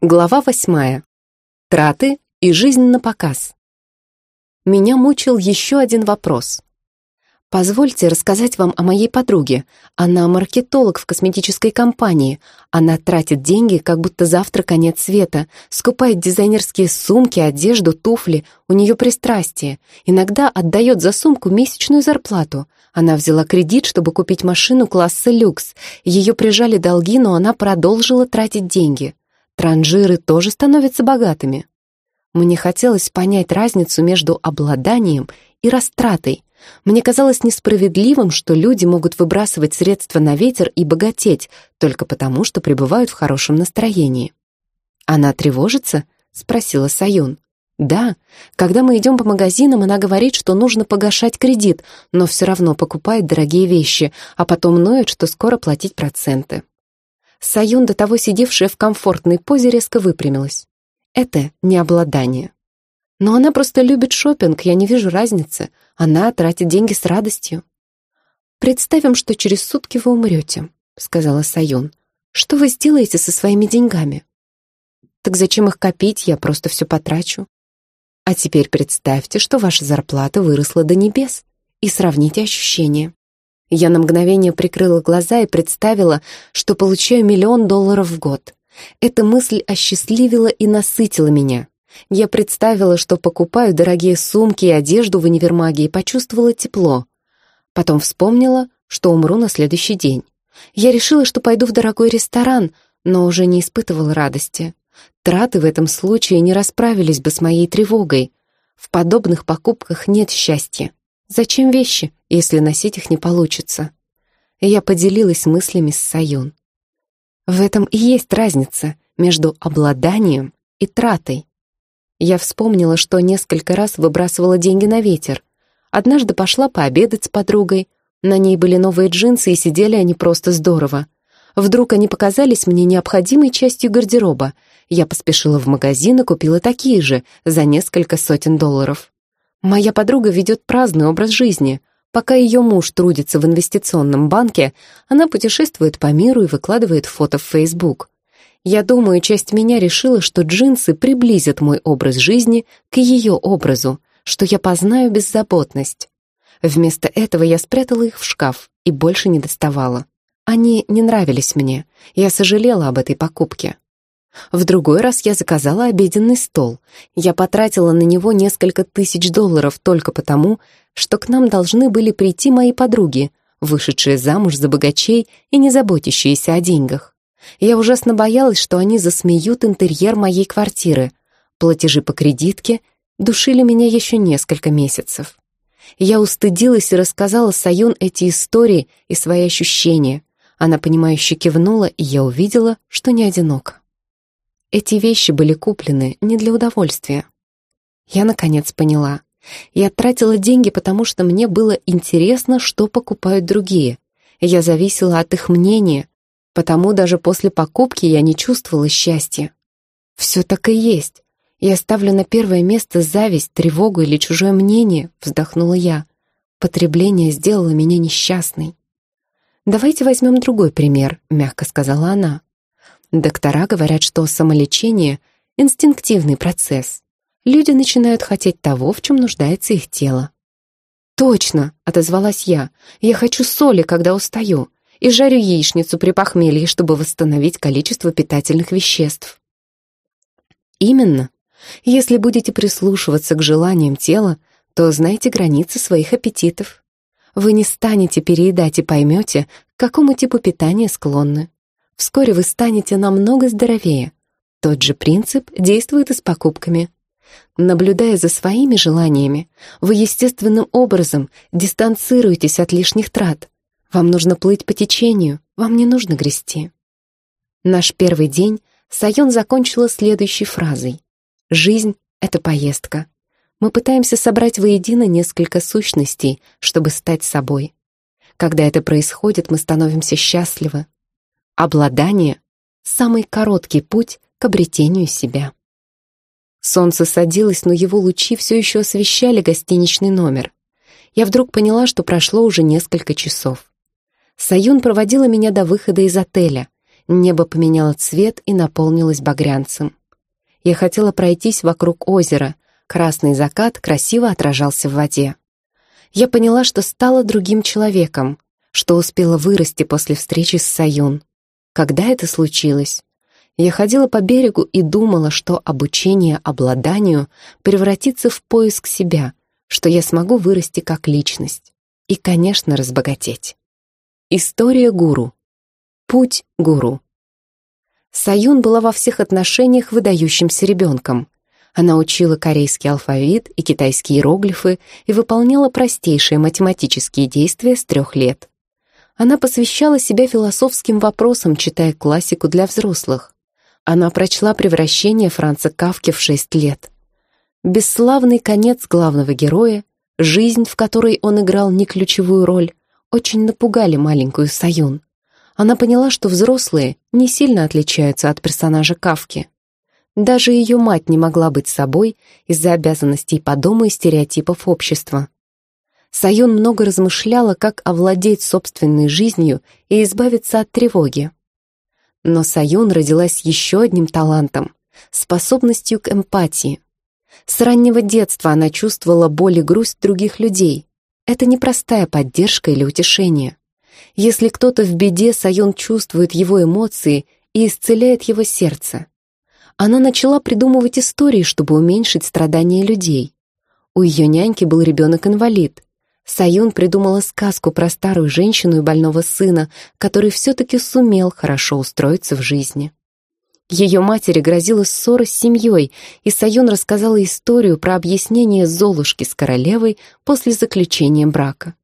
Глава восьмая. Траты и жизнь на показ. Меня мучил еще один вопрос. Позвольте рассказать вам о моей подруге. Она маркетолог в косметической компании. Она тратит деньги, как будто завтра конец света. Скупает дизайнерские сумки, одежду, туфли. У нее пристрастие. Иногда отдает за сумку месячную зарплату. Она взяла кредит, чтобы купить машину класса люкс. Ее прижали долги, но она продолжила тратить деньги. Транжиры тоже становятся богатыми. Мне хотелось понять разницу между обладанием и растратой. Мне казалось несправедливым, что люди могут выбрасывать средства на ветер и богатеть только потому, что пребывают в хорошем настроении. «Она тревожится?» — спросила Саюн. «Да. Когда мы идем по магазинам, она говорит, что нужно погашать кредит, но все равно покупает дорогие вещи, а потом ноет, что скоро платить проценты». Саюн, до того сидевшая в комфортной позе, резко выпрямилась. Это не обладание. Но она просто любит шопинг, я не вижу разницы. Она тратит деньги с радостью. «Представим, что через сутки вы умрете», — сказала Саюн. «Что вы сделаете со своими деньгами?» «Так зачем их копить? Я просто все потрачу». «А теперь представьте, что ваша зарплата выросла до небес, и сравните ощущения. Я на мгновение прикрыла глаза и представила, что получаю миллион долларов в год. Эта мысль осчастливила и насытила меня. Я представила, что покупаю дорогие сумки и одежду в универмаге и почувствовала тепло. Потом вспомнила, что умру на следующий день. Я решила, что пойду в дорогой ресторан, но уже не испытывала радости. Траты в этом случае не расправились бы с моей тревогой. В подобных покупках нет счастья. Зачем вещи, если носить их не получится? Я поделилась мыслями с Саюн. В этом и есть разница между обладанием и тратой. Я вспомнила, что несколько раз выбрасывала деньги на ветер. Однажды пошла пообедать с подругой. На ней были новые джинсы, и сидели они просто здорово. Вдруг они показались мне необходимой частью гардероба. Я поспешила в магазин и купила такие же за несколько сотен долларов. Моя подруга ведет праздный образ жизни. Пока ее муж трудится в инвестиционном банке, она путешествует по миру и выкладывает фото в Facebook. Я думаю, часть меня решила, что джинсы приблизят мой образ жизни к ее образу, что я познаю беззаботность. Вместо этого я спрятала их в шкаф и больше не доставала. Они не нравились мне, я сожалела об этой покупке. В другой раз я заказала обеденный стол. Я потратила на него несколько тысяч долларов только потому, что к нам должны были прийти мои подруги, вышедшие замуж за богачей и не заботящиеся о деньгах. Я ужасно боялась, что они засмеют интерьер моей квартиры. Платежи по кредитке душили меня еще несколько месяцев. Я устыдилась и рассказала Саюн эти истории и свои ощущения. Она, понимающе кивнула, и я увидела, что не одинока. Эти вещи были куплены не для удовольствия. Я, наконец, поняла. Я тратила деньги, потому что мне было интересно, что покупают другие. Я зависела от их мнения, потому даже после покупки я не чувствовала счастья. Все так и есть. Я ставлю на первое место зависть, тревогу или чужое мнение, вздохнула я. Потребление сделало меня несчастной. «Давайте возьмем другой пример», — мягко сказала она. Доктора говорят, что самолечение — инстинктивный процесс. Люди начинают хотеть того, в чем нуждается их тело. «Точно!» — отозвалась я. «Я хочу соли, когда устаю, и жарю яичницу при похмелье, чтобы восстановить количество питательных веществ». Именно. Если будете прислушиваться к желаниям тела, то знайте границы своих аппетитов. Вы не станете переедать и поймете, к какому типу питания склонны. Вскоре вы станете намного здоровее. Тот же принцип действует и с покупками. Наблюдая за своими желаниями, вы естественным образом дистанцируетесь от лишних трат. Вам нужно плыть по течению, вам не нужно грести. Наш первый день Сайон закончила следующей фразой. «Жизнь — это поездка. Мы пытаемся собрать воедино несколько сущностей, чтобы стать собой. Когда это происходит, мы становимся счастливы, Обладание — самый короткий путь к обретению себя. Солнце садилось, но его лучи все еще освещали гостиничный номер. Я вдруг поняла, что прошло уже несколько часов. Саюн проводила меня до выхода из отеля. Небо поменяло цвет и наполнилось багрянцем. Я хотела пройтись вокруг озера. Красный закат красиво отражался в воде. Я поняла, что стала другим человеком, что успела вырасти после встречи с Саюн. Когда это случилось? Я ходила по берегу и думала, что обучение обладанию превратится в поиск себя, что я смогу вырасти как личность и, конечно, разбогатеть. История гуру. Путь гуру. Саюн была во всех отношениях выдающимся ребенком. Она учила корейский алфавит и китайские иероглифы и выполняла простейшие математические действия с трех лет. Она посвящала себя философским вопросам, читая классику для взрослых. Она прочла «Превращение» Франца Кавки в шесть лет. Бесславный конец главного героя, жизнь, в которой он играл не ключевую роль, очень напугали маленькую Саюн. Она поняла, что взрослые не сильно отличаются от персонажа Кавки. Даже ее мать не могла быть собой из-за обязанностей по дому и стереотипов общества. Саюн много размышляла, как овладеть собственной жизнью и избавиться от тревоги. Но Саюн родилась еще одним талантом — способностью к эмпатии. С раннего детства она чувствовала боль и грусть других людей. Это не простая поддержка или утешение. Если кто-то в беде, Саюн чувствует его эмоции и исцеляет его сердце. Она начала придумывать истории, чтобы уменьшить страдания людей. У ее няньки был ребенок-инвалид. Саюн придумала сказку про старую женщину и больного сына, который все-таки сумел хорошо устроиться в жизни. Ее матери грозила ссора с семьей, и Саюн рассказала историю про объяснение Золушки с королевой после заключения брака.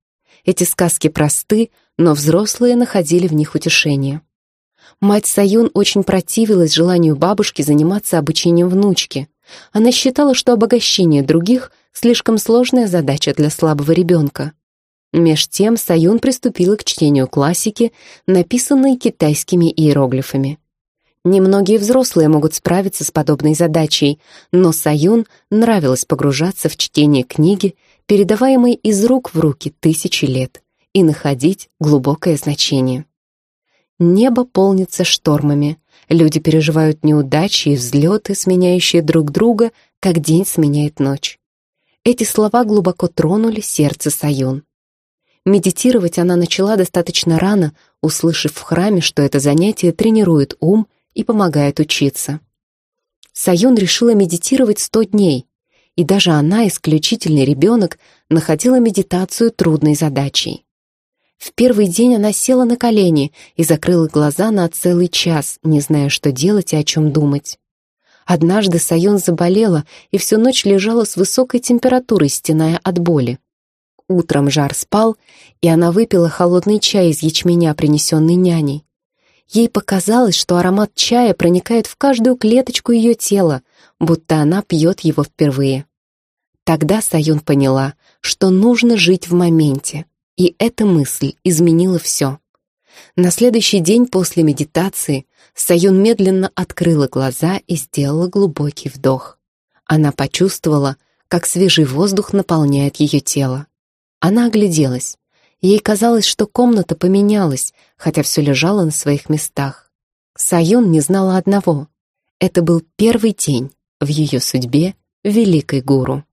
Эти сказки просты, но взрослые находили в них утешение. Мать Саюн очень противилась желанию бабушки заниматься обучением внучки. Она считала, что обогащение других — слишком сложная задача для слабого ребенка. Меж тем Саюн приступила к чтению классики, написанной китайскими иероглифами. Немногие взрослые могут справиться с подобной задачей, но Саюн нравилось погружаться в чтение книги передаваемой из рук в руки тысячи лет, и находить глубокое значение. Небо полнится штормами, люди переживают неудачи и взлеты, сменяющие друг друга, как день сменяет ночь. Эти слова глубоко тронули сердце Саюн. Медитировать она начала достаточно рано, услышав в храме, что это занятие тренирует ум и помогает учиться. Саюн решила медитировать сто дней, и даже она, исключительный ребенок, находила медитацию трудной задачей. В первый день она села на колени и закрыла глаза на целый час, не зная, что делать и о чем думать. Однажды Сайон заболела и всю ночь лежала с высокой температурой, стеная от боли. Утром жар спал, и она выпила холодный чай из ячменя, принесенный няней. Ей показалось, что аромат чая проникает в каждую клеточку ее тела, будто она пьет его впервые. Тогда Саюн поняла, что нужно жить в моменте, и эта мысль изменила все. На следующий день после медитации Саюн медленно открыла глаза и сделала глубокий вдох. Она почувствовала, как свежий воздух наполняет ее тело. Она огляделась. Ей казалось, что комната поменялась, хотя все лежало на своих местах. Саюн не знала одного. Это был первый день в ее судьбе великой гуру.